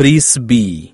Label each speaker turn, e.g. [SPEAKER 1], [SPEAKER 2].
[SPEAKER 1] frisbee.